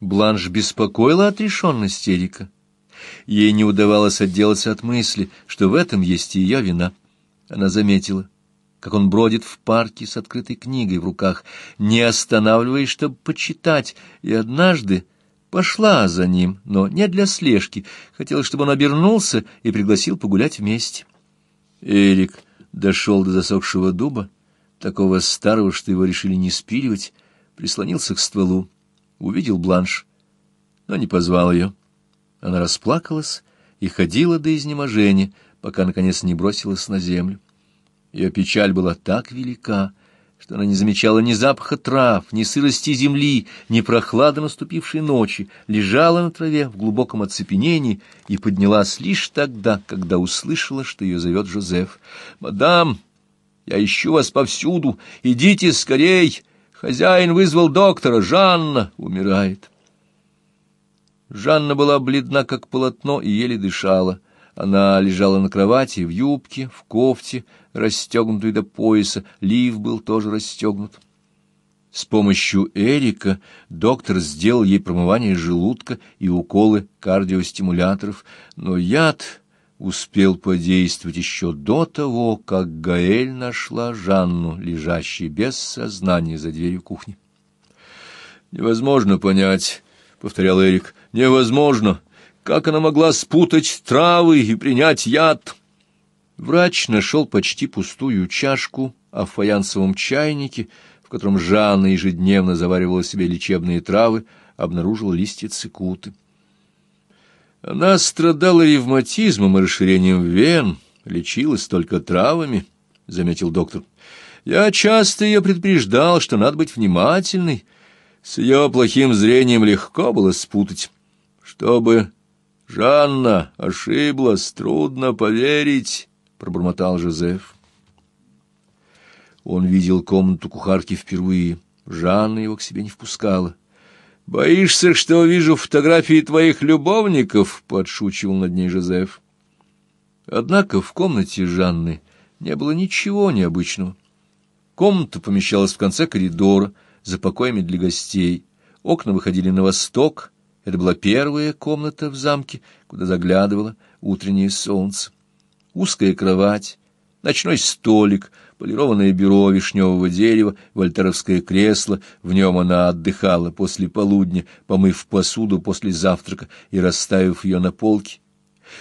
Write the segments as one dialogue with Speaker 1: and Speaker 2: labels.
Speaker 1: Бланш беспокоила отрешенность Эрика. Ей не удавалось отделаться от мысли, что в этом есть и ее вина. Она заметила, как он бродит в парке с открытой книгой в руках, не останавливаясь, чтобы почитать, и однажды пошла за ним, но не для слежки, хотела, чтобы он обернулся и пригласил погулять вместе. Эрик дошел до засохшего дуба, такого старого, что его решили не спиливать, прислонился к стволу, увидел бланш, но не позвал ее. Она расплакалась и ходила до изнеможения, пока, наконец, не бросилась на землю. Ее печаль была так велика, что она не замечала ни запаха трав, ни сырости земли, ни прохлады наступившей ночи, лежала на траве в глубоком оцепенении и поднялась лишь тогда, когда услышала, что ее зовет Жозеф. «Мадам, я ищу вас повсюду, идите скорей!» Хозяин вызвал доктора, Жанна умирает. Жанна была бледна, как полотно, и еле дышала. Она лежала на кровати, в юбке, в кофте, расстегнутой до пояса, лиф был тоже расстегнут. С помощью Эрика доктор сделал ей промывание желудка и уколы кардиостимуляторов, но яд успел подействовать еще до того, как Гаэль нашла Жанну, лежащей без сознания за дверью кухни. «Невозможно понять», — повторял Эрик, — «невозможно. Как она могла спутать травы и принять яд?» Врач нашел почти пустую чашку, а в фаянсовом чайнике, в котором Жанна ежедневно заваривала себе лечебные травы, обнаружил листья цикуты. Она страдала ревматизмом и расширением вен, лечилась только травами, — заметил доктор. Я часто ее предупреждал, что надо быть внимательной. С ее плохим зрением легко было спутать. Чтобы Жанна ошиблась, трудно поверить, — пробормотал Жозеф. Он видел комнату кухарки впервые. Жанна его к себе не впускала. «Боишься, что увижу фотографии твоих любовников?» — подшучивал над ней Жозеф. Однако в комнате Жанны не было ничего необычного. Комната помещалась в конце коридора, за покоями для гостей. Окна выходили на восток. Это была первая комната в замке, куда заглядывало утреннее солнце. Узкая кровать, ночной столик, полированное бюро вишневого дерева, вольтеровское кресло, в нем она отдыхала после полудня, помыв посуду после завтрака и расставив ее на полке.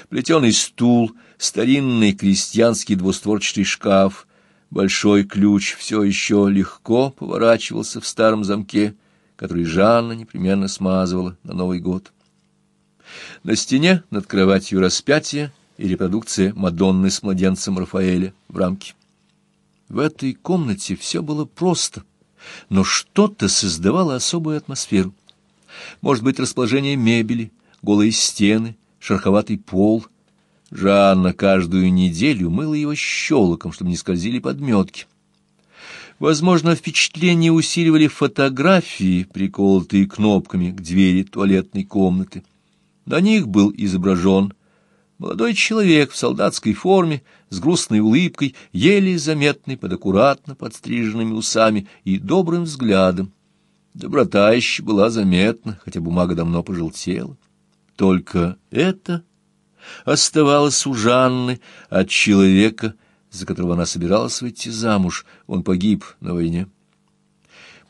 Speaker 1: Плетеный стул, старинный крестьянский двустворчатый шкаф, большой ключ все еще легко поворачивался в старом замке, который Жанна непременно смазывала на Новый год. На стене над кроватью распятие и репродукция Мадонны с младенцем Рафаэля в рамке. В этой комнате все было просто, но что-то создавало особую атмосферу. Может быть, расположение мебели, голые стены, шероховатый пол. Жанна каждую неделю мыла его щелоком, чтобы не скользили подметки. Возможно, впечатление усиливали фотографии, приколотые кнопками к двери туалетной комнаты. На них был изображен Молодой человек в солдатской форме, с грустной улыбкой, еле заметный под аккуратно подстриженными усами и добрым взглядом. Доброта еще была заметна, хотя бумага давно пожелтела. Только это оставалось у Жанны от человека, за которого она собиралась выйти замуж. Он погиб на войне.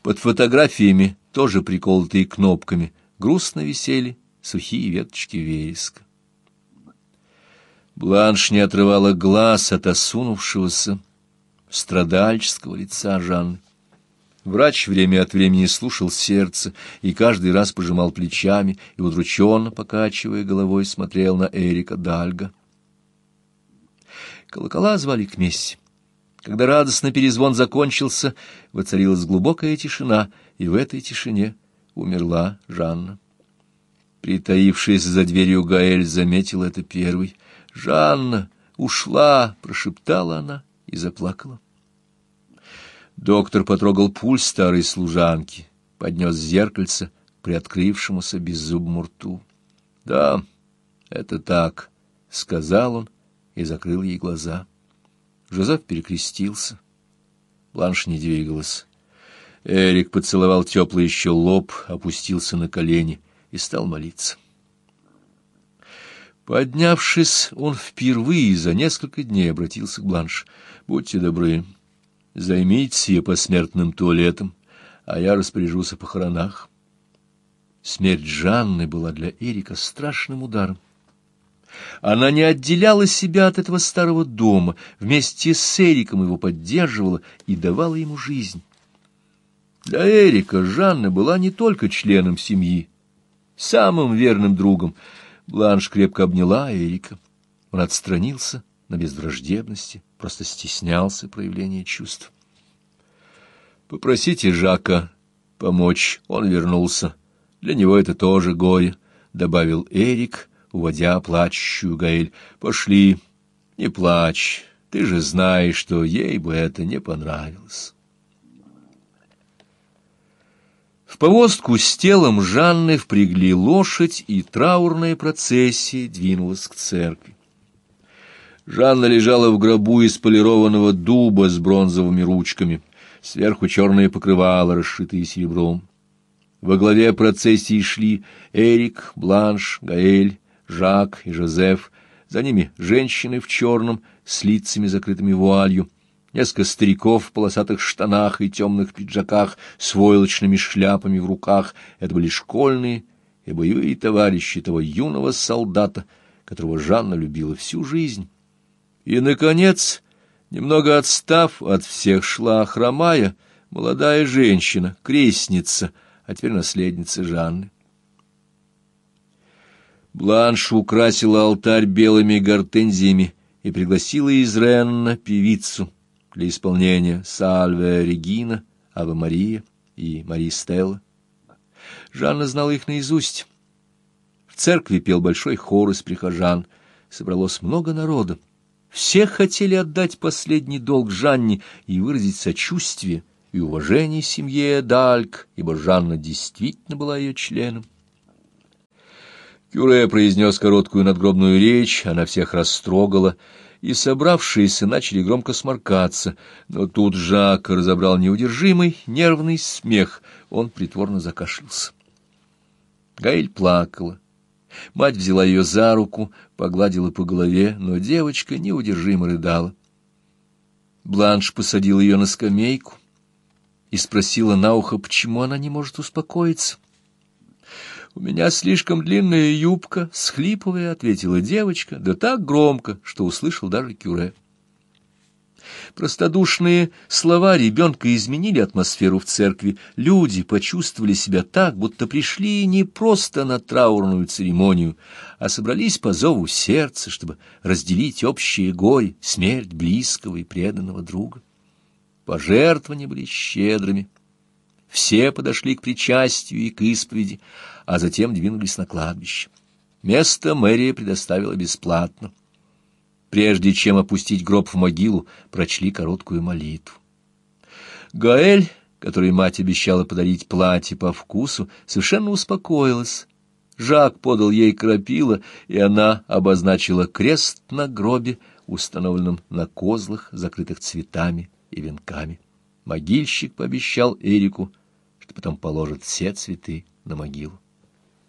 Speaker 1: Под фотографиями, тоже приколотые кнопками, грустно висели сухие веточки вереска. Бланш не отрывала глаз от осунувшегося, страдальческого лица Жанны. Врач время от времени слушал сердце и каждый раз пожимал плечами и, удрученно покачивая головой, смотрел на Эрика Дальга. Колокола звали к мессе. Когда радостный перезвон закончился, воцарилась глубокая тишина, и в этой тишине умерла Жанна. Притаившись за дверью Гаэль заметил это первый. «Жанна ушла!» — прошептала она и заплакала. Доктор потрогал пульс старой служанки, поднес зеркальце к приоткрывшемуся беззубому рту. «Да, это так», — сказал он и закрыл ей глаза. Жозеф перекрестился. Бланш не двигалась. Эрик поцеловал теплый еще лоб, опустился на колени и стал молиться. Поднявшись, он впервые за несколько дней обратился к Бланш. «Будьте добры, займитесь ее посмертным туалетом, а я распоряжусь о похоронах». Смерть Жанны была для Эрика страшным ударом. Она не отделяла себя от этого старого дома, вместе с Эриком его поддерживала и давала ему жизнь. Для Эрика Жанна была не только членом семьи, самым верным другом. Бланш крепко обняла Эрика. Он отстранился, на без враждебности, просто стеснялся проявления чувств. «Попросите Жака помочь, он вернулся. Для него это тоже горе», — добавил Эрик, уводя плачущую Гаэль. «Пошли, не плачь, ты же знаешь, что ей бы это не понравилось». В повозку с телом Жанны впрягли лошадь, и траурная процессия двинулась к церкви. Жанна лежала в гробу из полированного дуба с бронзовыми ручками, сверху черное покрывало, расшитое серебром. Во главе процессии шли Эрик, Бланш, Гаэль, Жак и Жозеф, за ними женщины в черном, с лицами закрытыми вуалью, несколько стариков в полосатых штанах и темных пиджаках с войлочными шляпами в руках. Это были школьные и боевые товарищи того юного солдата, которого Жанна любила всю жизнь. И, наконец, немного отстав от всех, шла хромая, молодая женщина, крестница, а теперь наследница Жанны. Бланш украсила алтарь белыми гортензиями и пригласила из Ренна певицу для исполнения «Сальве Регина», «Ава Мария» и «Мари Стелла». Жанна знала их наизусть. В церкви пел большой хор из прихожан. Собралось много народа. Все хотели отдать последний долг Жанне и выразить сочувствие и уважение семье Дальк, ибо Жанна действительно была ее членом. Кюре произнес короткую надгробную речь, она всех растрогала, и собравшиеся начали громко сморкаться, но тут Жак разобрал неудержимый нервный смех, он притворно закашлялся. Гаэль плакала. Мать взяла ее за руку, погладила по голове, но девочка неудержимо рыдала. Бланш посадил ее на скамейку и спросила на ухо, почему она не может успокоиться. «У меня слишком длинная юбка», — схлипывая, ответила девочка, да так громко, что услышал даже Кюре. Простодушные слова ребенка изменили атмосферу в церкви. Люди почувствовали себя так, будто пришли не просто на траурную церемонию, а собрались по зову сердца, чтобы разделить общее горе, смерть близкого и преданного друга. Пожертвования были щедрыми. Все подошли к причастию и к исповеди, а затем двинулись на кладбище. Место мэрия предоставила бесплатно. Прежде чем опустить гроб в могилу, прочли короткую молитву. Гаэль, которой мать обещала подарить платье по вкусу, совершенно успокоилась. Жак подал ей крапила, и она обозначила крест на гробе, установленном на козлах, закрытых цветами и венками. Могильщик пообещал Эрику, потом положит все цветы на могилу.